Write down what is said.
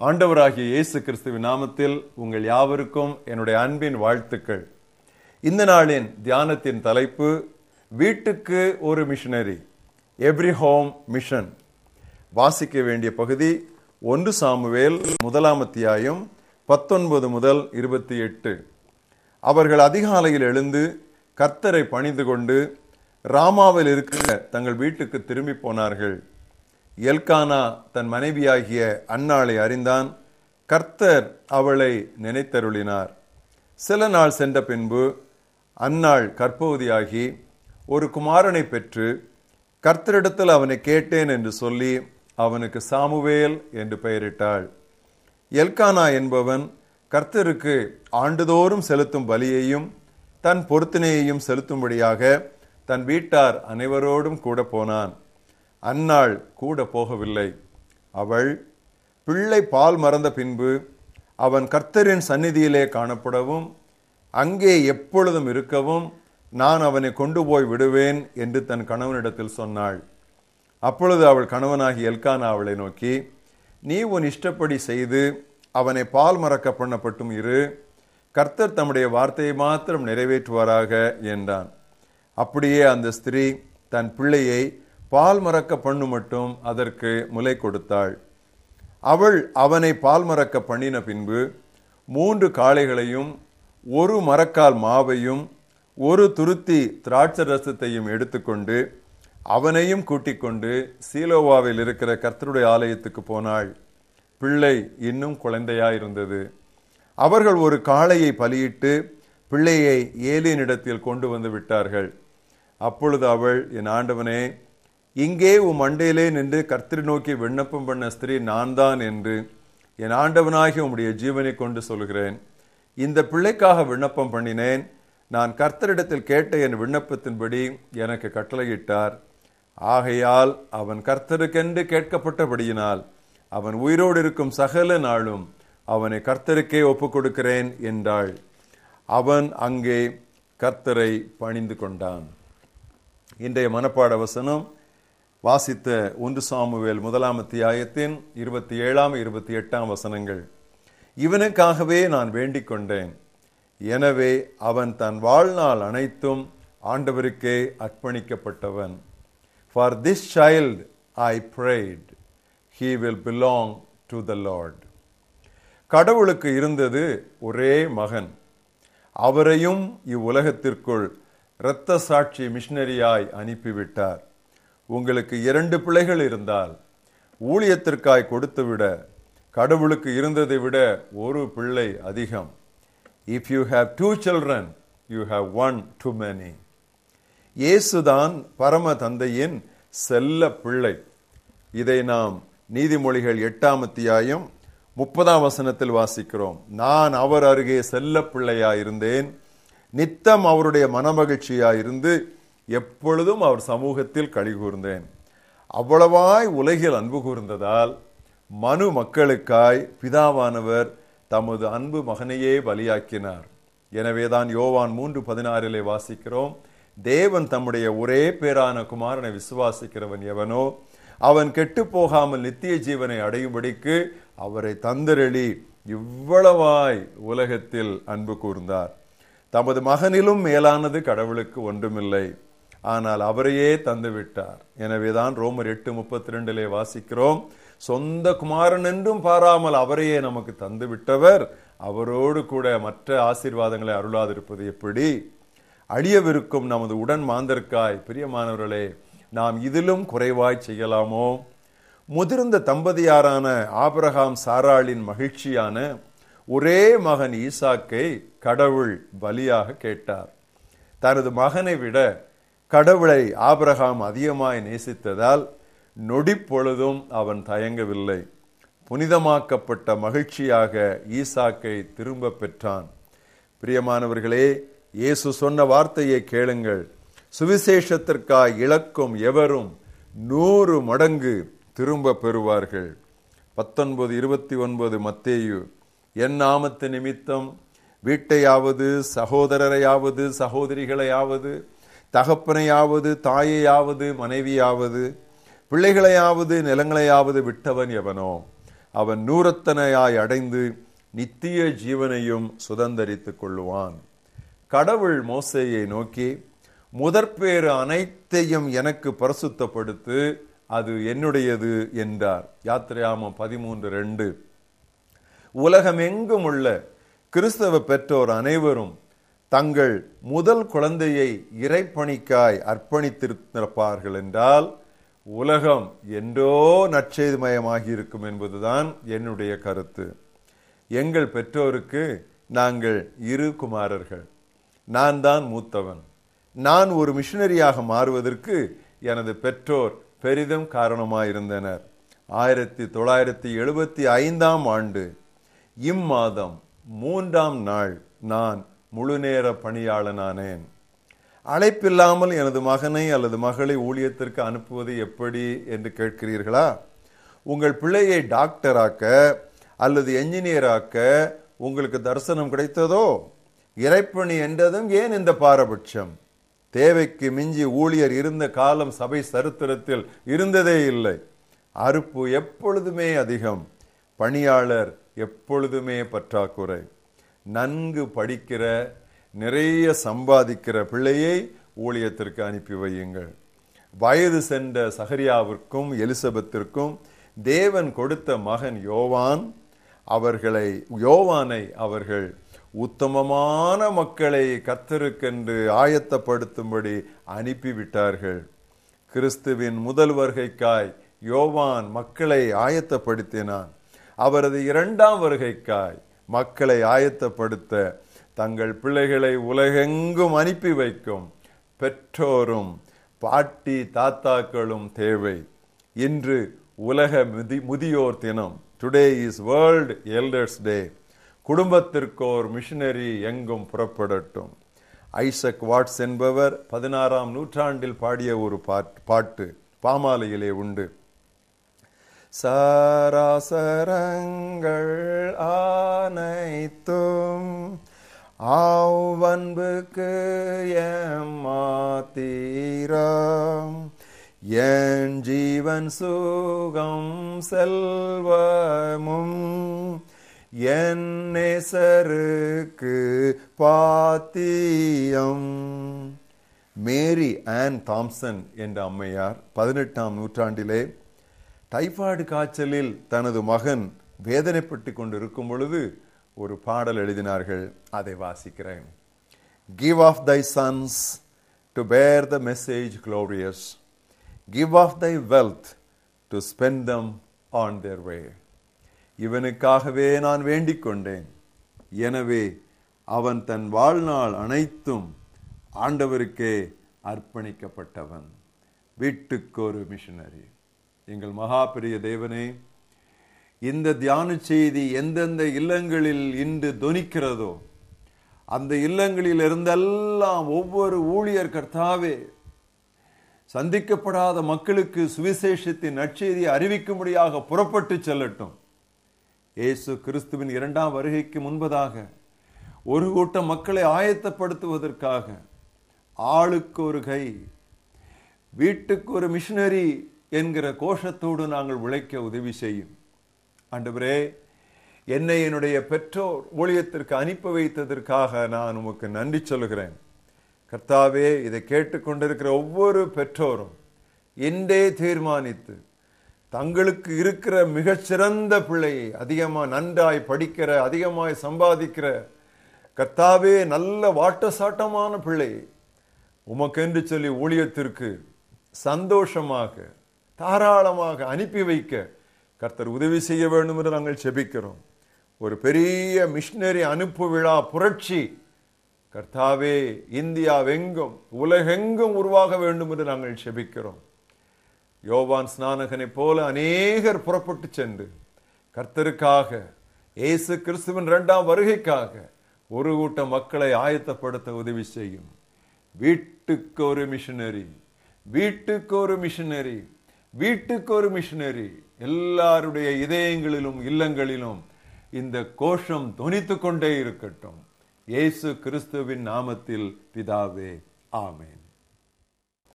ஆண்டவராகிய இயேசு கிறிஸ்துவின் நாமத்தில் உங்கள் யாவருக்கும் என்னுடைய அன்பின் வாழ்த்துக்கள். இந்த நாளின் தியானத்தின் தலைப்பு வீட்டுக்கு ஒரு மிஷனரி எவ்ரி ஹோம் மிஷன் வாசிக்க வேண்டிய பகுதி ஒன்று சாமுவேல் முதலாம் அத்தியாயம் பத்தொன்பது முதல் இருபத்தி எட்டு. அவர்கள் அதிகாலையில் எழுந்து கர்த்தரை பணிந்து கொண்டு ராமாவில் இருக்கிற தங்கள் வீட்டுக்கு திரும்பி போனார்கள். எல்கானா தன் மனைவியாகிய அன்னாளை அறிந்தான். கர்த்தர் அவளை நினைத்தருளினார். சில நாள் சென்ற பின்பு அன்னாள் கற்பவதியாகி ஒரு குமாரனை பெற்று கர்த்தரிடத்தில் அவனை கேட்டேன் என்று சொல்லி அவனுக்கு சாமுவேல் என்று பெயரிட்டாள். எல்கானா என்பவன் கர்த்தருக்கு ஆண்டுதோறும் செலுத்தும் பலியையும் தன் பொருத்தினையையும் செலுத்தும்படியாக தன் வீட்டார் அனைவரோடும் கூட போனான். அன்னாள் கூட போகவில்லை. அவள் பிள்ளை பால் மறந்த பின்பு அவன் கர்த்தரின் சந்நிதியிலே காணப்படவும் அங்கே எப்பொழுதும் இருக்கவும் நான் அவனை கொண்டு போய் விடுவேன் என்று தன் கணவனிடத்தில் சொன்னாள். அப்பொழுது அவள் கணவனாகி எல்கானா அவளை நோக்கி நீ உன் இஷ்டப்படி செய்து அவனை பால் மறக்க பண்ணப்பட்டும் இரு. கர்த்தர் தம்முடைய வார்த்தையை மாத்திரம் நிறைவேற்றுவாராக என்றான். அப்படியே அந்த ஸ்திரீ தன் பிள்ளையை பால் மறக்க பண்ணு மட்டும் அதற்கு முலை கொடுத்தாள். அவள் அவனை பால் மறக்க பண்ணின பின்பு மூன்று காளைகளையும் ஒரு மரக்கால் மாவையும் ஒரு துருத்தி திராட்சை ரசத்தையும் எடுத்துக்கொண்டு அவனையும் கூட்டிக் கொண்டு சீலோவாவில் இருக்கிற கர்த்தருடைய ஆலயத்துக்கு போனாள். பிள்ளை இன்னும் குழந்தையாயிருந்தது. அவர்கள் ஒரு காளையை பலியிட்டு பிள்ளையை ஏலியனிடத்தில் கொண்டு வந்து விட்டார்கள். அப்பொழுது அவள் என் ஆண்டவனே இங்கே உம் மண்டையிலே நின்று கர்த்தரை நோக்கி விண்ணப்பம் பண்ண ஸ்திரீ நான் தான் என்று என் ஆண்டவனாகி உம்முடைய ஜீவனை கொண்டு சொல்கிறேன். இந்த பிள்ளைக்காக விண்ணப்பம் பண்ணினேன். நான் கர்த்தரிடத்தில் கேட்ட என் விண்ணப்பத்தின்படி எனக்கு கட்டளையிட்டார். ஆகையால் அவன் கர்த்தருக்கென்று கேட்கப்பட்டபடியினால் அவன் உயிரோடு இருக்கும் சகல நாளும் அவனை கர்த்தருக்கே ஒப்புக் கொடுக்கிறேன் என்றாள். அவன் அங்கே கர்த்தரை பணிந்து கொண்டான். இன்றைய மனப்பாட வசனம் வாசித்த ஒன்று சாமுவேல் முதலாம் அத்தியாயத்தின் இருபத்தி ஏழாம் இருபத்தி எட்டாம் வசனங்கள். இவனுக்காகவே நான் வேண்டிக் கொண்டேன் எனவே அவன் தன் வாழ்நாள் அனைத்தும் ஆண்டவருக்கே அர்ப்பணிக்கப்பட்டவன். For this child I prayed he will belong to the lord கடவுளுக்கு இருந்தது ஒரே மகன். அவரையும் இவ்வுலகத்திற்குள் இரத்த சாட்சி மிஷினரியாய் அனுப்பிவிட்டார். உங்களுக்கு இரண்டு பிள்ளைகள் இருந்தால் ஊழியத்திற்காய் கொடுத்துவிட கடவுளுக்கு இருந்ததை விட ஒரு பிள்ளை அதிகம். If you have two children you have one too many இயேசுதான் பரம தந்தையின் செல்ல பிள்ளை. இதை நாம் நீதிமொழிகள் எட்டாம் அத்தியாயம் முப்பதாம் வசனத்தில் வாசிக்கிறோம். நான் அவர் அருகே செல்ல பிள்ளையாயிருந்தேன். நித்தம் அவருடைய மனமகிழ்ச்சியா இருந்து எப்பொழுதும் அவர் சமூகத்தில் களி கூர்ந்தேன். அவ்வளவாய் உலகில் அன்பு கூர்ந்ததால் மனு மக்களுக்காய் பிதாவானவர் தமது அன்பு மகனையே பலியாக்கினார். எனவேதான் யோவான் மூன்று பதினாறிலே வாசிக்கிறோம் தேவன் தம்முடைய ஒரே பேரான குமாரனை விசுவாசிக்கிறவன் எவனோ அவன் கெட்டு போகாமல் நித்திய ஜீவனை அடையும்படிக்கு அவரை தந்திரளி இவ்வளவாய் உலகத்தில் அன்பு கூர்ந்தார். தமது மகனிலும் மேலானது கடவுளுக்கு ஒன்றுமில்லை. ஆனால் அவரையே தந்து விட்டார் எனவேதான் ரோமர் எட்டு முப்பத்தி ரெண்டிலே வாசிக்கிறோம். சொந்த குமாரன் என்றும் பாராமல் அவரையே நமக்கு தந்து விட்டவர் அவரோடு கூட மற்ற ஆசீர்வாதங்களை அருளாதிருப்பது எப்படி? அழியவிருக்கும் நமது உடன் மாந்தற்காய் பிரியமானவர்களே நாம் இதிலும் குறைவாய் செய்யலாமோ? முதிர்ந்த தம்பதியாரான ஆபரகாம் சாராளின் மகிழ்ச்சியான ஒரே மகன் ஈசாக்கை கடவுள் பலியாக கேட்டார். தனது மகனை விட கடவுளை ஆபிரகாம் அதிகமாய் நேசித்ததால் நொடி பொழுதும் அவன் தயங்கவில்லை. புனிதமாக்கப்பட்ட மகிழ்ச்சியாக ஈசாக்கை திரும்ப பெற்றான். பிரியமானவர்களே இயேசு சொன்ன வார்த்தையை கேளுங்கள். சுவிசேஷத்திற்காய் இழக்கும் எவரும் நூறு மடங்கு திரும்ப பெறுவார்கள். பத்தொன்பது இருபத்தி ஒன்பது மத்தேயு என் நாமத்து நிமித்தம் வீட்டையாவது சகோதரரையாவது சகோதரிகளையாவது தகப்பனையாவது தாயையாவது மனைவியாவது பிள்ளைகளையாவது நிலங்களையாவது விட்டவன் எவனோ அவன் நூறத்தனையாய் அடைந்து நித்திய ஜீவனையும் சுதந்திரித்து கொள்ளுவான். கடவுள் மோசையை நோக்கி முதற்பேறு அனைத்தையும் எனக்கு பரிசுத்தப்படுத்து அது என்னுடையது என்றார். யாத்திரையாமம் பதிமூன்று ரெண்டு. உலகமெங்கும் உள்ள கிறிஸ்தவ பெற்றோர் அனைவரும் தங்கள் முதல் குழந்தையை இறைப்பணிக்காய் அர்ப்பணித்திருப்பார்கள் என்றால் உலகம் என்றோ நற்செய்துமயமாகி இருக்கும் என்பதுதான் என்னுடைய கருத்து. எங்கள் பெற்றோருக்கு நாங்கள் இரு குமாரர்கள். நான் தான் மூத்தவன். நான் ஒரு மிஷினரியாக மாறுவதற்கு எனது பெற்றோர் பெரிதும் காரணமாயிருந்தனர். ஆயிரத்தி தொள்ளாயிரத்தி எழுபத்தி ஐந்தாம் ஆண்டு இம்மாதம் மூன்றாம் நாள் நான் முழுநேர பணியாளனானேன். அழைப்பில்லாமல் எனது மகனை அல்லது மகளை ஊழியத்திற்கு அனுப்புவது எப்படி என்று கேட்கிறீர்களா? உங்கள் பிள்ளையை டாக்டராக்க அல்லது என்ஜினியராக்க உங்களுக்கு தரிசனம் கிடைத்ததோ? இறைப்பணி என்றதும் ஏன் இந்த பாரபட்சம்? தேவைக்கு மிஞ்சி ஊழியர் இருந்த காலம் சபை சரித்திரத்தில் இருந்ததே இல்லை. அறுப்பு எப்பொழுதுமே அதிகம். பணியாளர் எப்பொழுதுமே பற்றாக்குறை. நன்கு படிக்கிற நிறைய சம்பாதிக்கிற பிள்ளையை ஊழியத்திற்கு அனுப்பி வையுங்கள். வயது சென்ற சகரியாவிற்கும் எலிசபெத்திற்கும் தேவன் கொடுத்த மகன் யோவான் அவர்களை யோவானை அவர்கள் உத்தமமான மக்களை கத்தருக்கென்று ஆயத்தப்படுத்தும்படி அனுப்பிவிட்டார்கள். கிறிஸ்துவின் முதல் வருகைக்காய் யோவான் மக்களை ஆயத்தப்படுத்தினான். அவரது இரண்டாம் வருகைக்காய் மக்களை ஆயத்தப்படுத்த தங்கள் பிள்ளைகளை உலகெங்கும் அனுப்பி வைக்கும் பெற்றோரும் பாட்டி தாத்தாக்களும் தேவை. இன்று உலக முதி முதியோர் தினம். Today is world elders day குடும்பத்திற்கோர் missionary எங்கும் புறப்படட்டும். ஐசக் வாட்ஸ் என்பவர் பதினாறாம் நூற்றாண்டில் பாடிய ஒரு பாட்டு பாமாலையிலே உண்டு. சராசரங்கள் ஆனைத்தும் ஆவன்புக்கு ஏமாத்தீரம். என் ஜீவன் சுகம் செல்வமும் என் நேசருக்கு பாத்தியம். மேரி ஆன் தாம்சன் என்ற அம்மையார் பதினெட்டாம் நூற்றாண்டிலே டைஃபாய்டு காய்ச்சலில் தனது மகன் வேதனைப்பட்டு கொண்டிருக்கும் பொழுது ஒரு பாடல் எழுதினார்கள். அதை வாசிக்கிறேன். Give of thy sons to bear the message glorious give of thy wealth to spend them on their way இவனுக்காகவே நான் வேண்டிக் கொண்டேன். எனவே அவன் தன் வாழ்நாள் அனைத்தும் ஆண்டவருக்கே அர்ப்பணிக்கப்பட்டவன். வீட்டுக்கு ஒரு மிஷனரி எங்கள் மகா பெரிய தேவனே இந்த தியான செய்தி எந்தெந்த இல்லங்களில் இன்று தொனிக்கிறதோ அந்த இல்லங்களில் இருந்தெல்லாம் ஒவ்வொரு ஊழியர் கர்த்தாவே சந்திக்கப்படாத மக்களுக்கு சுவிசேஷத்தின் நற்செய்தியை அறிவிக்கும்படியாக புறப்பட்டு செல்லட்டும். இயேசு கிறிஸ்துவின் இரண்டாம் வருகைக்கு முன்பதாக ஒரு கூட்டம் மக்களை ஆயத்தப்படுத்துவதற்காக ஆளுக்கு ஒரு கை வீட்டுக்கு ஒரு மிஷினரி என்கிற கோஷத்தோடு நாங்கள் உழைக்க உதவி செய்யும். ஆண்டவரே என்னை என்னுடைய பெற்றோர் ஊழியத்திற்கு அனுப்பி வைத்ததற்காக நான் உமக்கு நன்றி சொல்கிறேன் கர்த்தாவே இதை கேட்டுக்கொண்டிருக்கிற ஒவ்வொரு பெற்றோரும் என்றே தீர்மானித்து தங்களுக்கு இருக்கிற மிகச்சிறந்த பிள்ளையை அதிகமாக நன்றாய் படிக்கிற அதிகமாய் சம்பாதிக்கிற கர்த்தாவே நல்ல வாட்டசாட்டமான பிள்ளையை உமக்கென்று சொல்லி ஊழியத்திற்கு சந்தோஷமாக தாராளமாக அனுப்பி வைக்க கர்த்தர் உதவி செய்ய வேண்டும் என்று நாங்கள் செபிக்கிறோம். ஒரு பெரிய மிஷினரி அனுப்பு விழா புரட்சி. கர்த்தாவே இந்தியாவெங்கும் உலகெங்கும் உருவாக வேண்டும் என்று நாங்கள் செபிக்கிறோம். யோவான் ஸ்நானகனைப் போல அநேகர் புறப்பட்டு சென்று கர்த்தருக்காக இயேசு கிறிஸ்துவின் இரண்டாம் வருகைக்காக ஒரு கூட்டம் மக்களை ஆயத்தப்படுத்த உதவி செய்யும். வீட்டுக்கு ஒரு மிஷினரி வீட்டுக்கு ஒரு மிஷினரி வீட்டுக்கு ஒரு மிஷினரி எல்லாருடைய இதயங்களிலும் இல்லங்களிலும் இந்த கோஷம் தொனித்துக் கொண்டே இருக்கட்டும். இயேசு கிறிஸ்துவின் நாமத்தில் பிதாவே ஆமேன்.